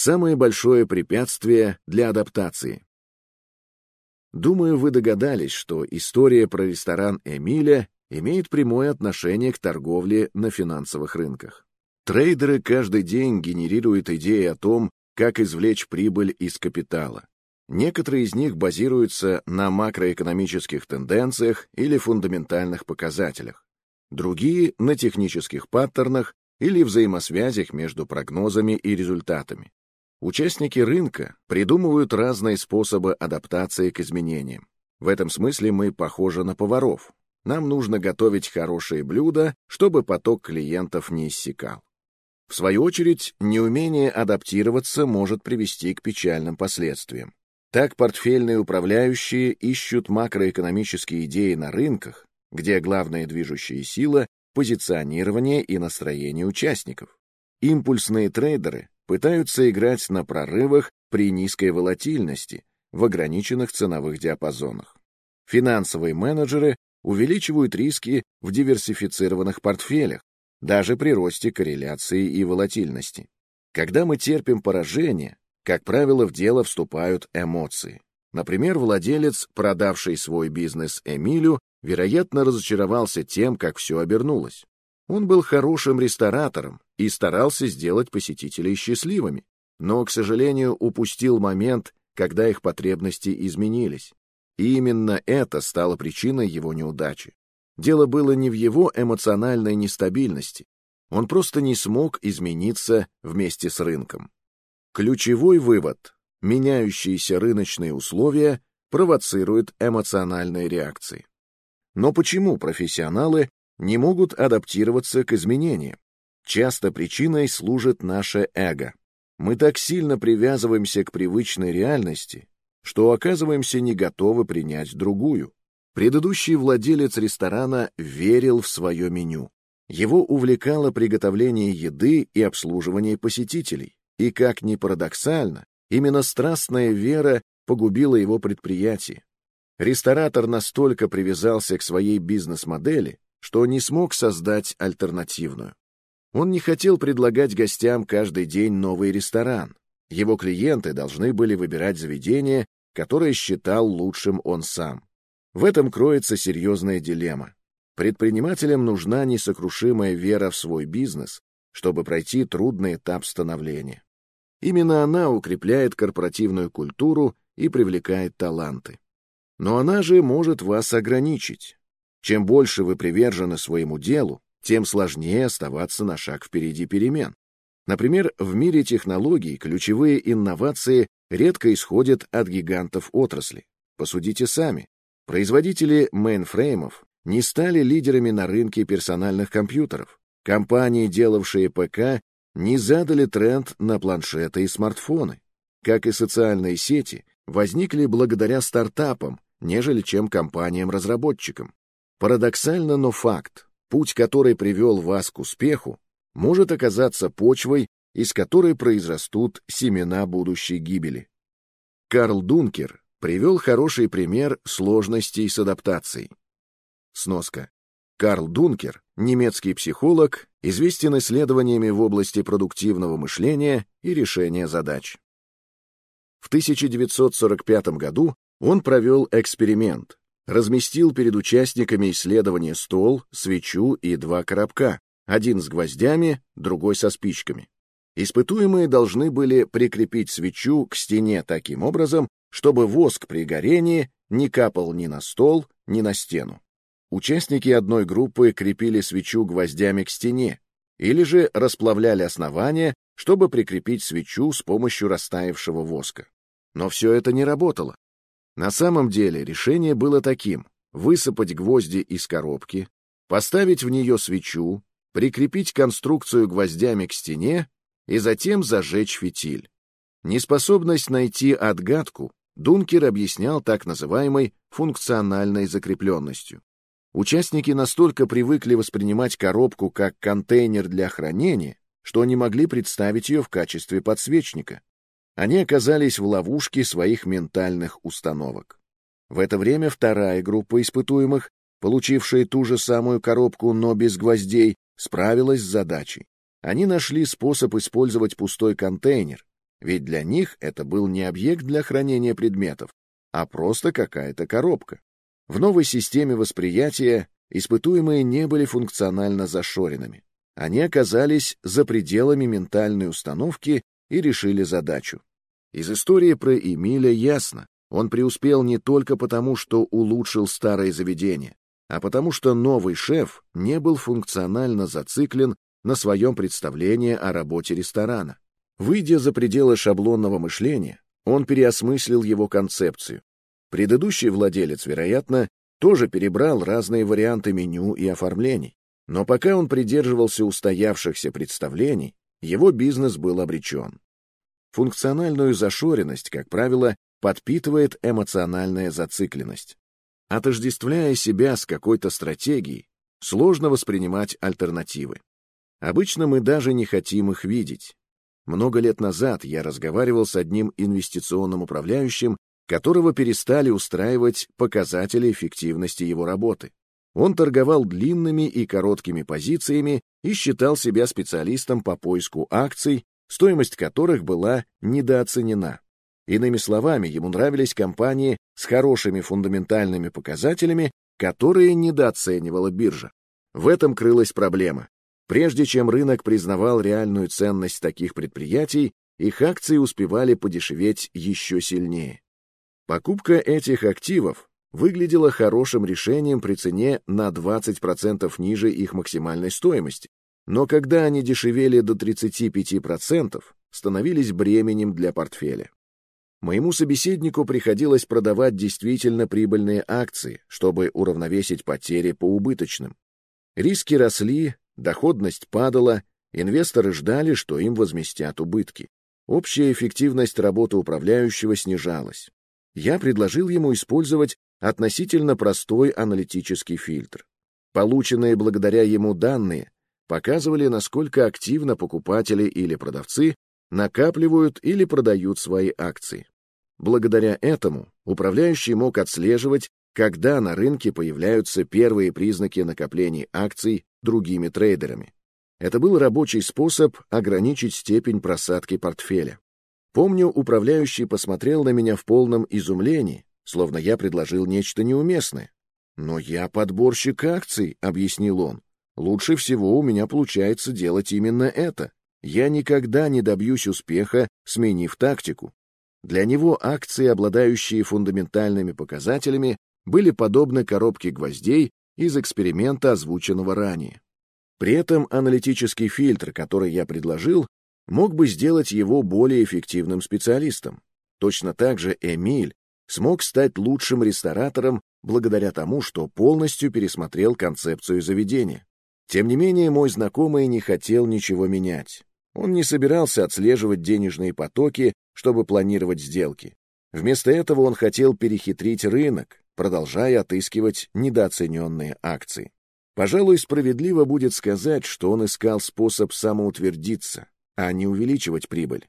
самое большое препятствие для адаптации. Думаю, вы догадались, что история про ресторан Эмиля имеет прямое отношение к торговле на финансовых рынках. Трейдеры каждый день генерируют идеи о том, как извлечь прибыль из капитала. Некоторые из них базируются на макроэкономических тенденциях или фундаментальных показателях. Другие — на технических паттернах или взаимосвязях между прогнозами и результатами. Участники рынка придумывают разные способы адаптации к изменениям. В этом смысле мы похожи на поваров. Нам нужно готовить хорошие блюда, чтобы поток клиентов не иссякал. В свою очередь, неумение адаптироваться может привести к печальным последствиям. Так портфельные управляющие ищут макроэкономические идеи на рынках, где главная движущая сила — позиционирование и настроение участников. Импульсные трейдеры пытаются играть на прорывах при низкой волатильности в ограниченных ценовых диапазонах. Финансовые менеджеры увеличивают риски в диверсифицированных портфелях, даже при росте корреляции и волатильности. Когда мы терпим поражение, как правило, в дело вступают эмоции. Например, владелец, продавший свой бизнес Эмилю, вероятно, разочаровался тем, как все обернулось. Он был хорошим ресторатором и старался сделать посетителей счастливыми, но, к сожалению, упустил момент, когда их потребности изменились. И именно это стало причиной его неудачи. Дело было не в его эмоциональной нестабильности. Он просто не смог измениться вместе с рынком. Ключевой вывод – меняющиеся рыночные условия провоцируют эмоциональные реакции. Но почему профессионалы не могут адаптироваться к изменениям. Часто причиной служит наше эго. Мы так сильно привязываемся к привычной реальности, что оказываемся не готовы принять другую. Предыдущий владелец ресторана верил в свое меню. Его увлекало приготовление еды и обслуживание посетителей. И, как ни парадоксально, именно страстная вера погубила его предприятие. Ресторатор настолько привязался к своей бизнес-модели, что не смог создать альтернативную. Он не хотел предлагать гостям каждый день новый ресторан. Его клиенты должны были выбирать заведение, которое считал лучшим он сам. В этом кроется серьезная дилемма. Предпринимателям нужна несокрушимая вера в свой бизнес, чтобы пройти трудный этап становления. Именно она укрепляет корпоративную культуру и привлекает таланты. Но она же может вас ограничить. Чем больше вы привержены своему делу, тем сложнее оставаться на шаг впереди перемен. Например, в мире технологий ключевые инновации редко исходят от гигантов отрасли. Посудите сами. Производители мейнфреймов не стали лидерами на рынке персональных компьютеров. Компании, делавшие ПК, не задали тренд на планшеты и смартфоны. Как и социальные сети, возникли благодаря стартапам, нежели чем компаниям-разработчикам. Парадоксально, но факт. Путь, который привел вас к успеху, может оказаться почвой, из которой произрастут семена будущей гибели. Карл Дункер привел хороший пример сложностей с адаптацией. Сноска. Карл Дункер, немецкий психолог, известен исследованиями в области продуктивного мышления и решения задач. В 1945 году он провел эксперимент, разместил перед участниками исследования стол, свечу и два коробка, один с гвоздями, другой со спичками. Испытуемые должны были прикрепить свечу к стене таким образом, чтобы воск при горении не капал ни на стол, ни на стену. Участники одной группы крепили свечу гвоздями к стене или же расплавляли основание, чтобы прикрепить свечу с помощью растаявшего воска. Но все это не работало. На самом деле решение было таким — высыпать гвозди из коробки, поставить в нее свечу, прикрепить конструкцию гвоздями к стене и затем зажечь фитиль. Неспособность найти отгадку Дункер объяснял так называемой функциональной закрепленностью. Участники настолько привыкли воспринимать коробку как контейнер для хранения, что не могли представить ее в качестве подсвечника они оказались в ловушке своих ментальных установок. В это время вторая группа испытуемых, получившая ту же самую коробку, но без гвоздей, справилась с задачей. Они нашли способ использовать пустой контейнер, ведь для них это был не объект для хранения предметов, а просто какая-то коробка. В новой системе восприятия испытуемые не были функционально зашоренными. Они оказались за пределами ментальной установки и решили задачу. Из истории про Эмиля ясно, он преуспел не только потому, что улучшил старое заведение, а потому что новый шеф не был функционально зациклен на своем представлении о работе ресторана. Выйдя за пределы шаблонного мышления, он переосмыслил его концепцию. Предыдущий владелец, вероятно, тоже перебрал разные варианты меню и оформлений. Но пока он придерживался устоявшихся представлений, его бизнес был обречен. Функциональную зашоренность, как правило, подпитывает эмоциональная зацикленность. Отождествляя себя с какой-то стратегией, сложно воспринимать альтернативы. Обычно мы даже не хотим их видеть. Много лет назад я разговаривал с одним инвестиционным управляющим, которого перестали устраивать показатели эффективности его работы. Он торговал длинными и короткими позициями и считал себя специалистом по поиску акций, стоимость которых была недооценена. Иными словами, ему нравились компании с хорошими фундаментальными показателями, которые недооценивала биржа. В этом крылась проблема. Прежде чем рынок признавал реальную ценность таких предприятий, их акции успевали подешеветь еще сильнее. Покупка этих активов выглядело хорошим решением при цене на 20% ниже их максимальной стоимости, но когда они дешевели до 35%, становились бременем для портфеля. Моему собеседнику приходилось продавать действительно прибыльные акции, чтобы уравновесить потери по убыточным. Риски росли, доходность падала, инвесторы ждали, что им возместят убытки. Общая эффективность работы управляющего снижалась. Я предложил ему использовать относительно простой аналитический фильтр. Полученные благодаря ему данные показывали, насколько активно покупатели или продавцы накапливают или продают свои акции. Благодаря этому управляющий мог отслеживать, когда на рынке появляются первые признаки накоплений акций другими трейдерами. Это был рабочий способ ограничить степень просадки портфеля. Помню, управляющий посмотрел на меня в полном изумлении, словно я предложил нечто неуместное. «Но я подборщик акций», — объяснил он. «Лучше всего у меня получается делать именно это. Я никогда не добьюсь успеха, сменив тактику». Для него акции, обладающие фундаментальными показателями, были подобны коробке гвоздей из эксперимента, озвученного ранее. При этом аналитический фильтр, который я предложил, мог бы сделать его более эффективным специалистом. Точно так же Эмиль смог стать лучшим ресторатором благодаря тому, что полностью пересмотрел концепцию заведения. Тем не менее, мой знакомый не хотел ничего менять. Он не собирался отслеживать денежные потоки, чтобы планировать сделки. Вместо этого он хотел перехитрить рынок, продолжая отыскивать недооцененные акции. Пожалуй, справедливо будет сказать, что он искал способ самоутвердиться, а не увеличивать прибыль.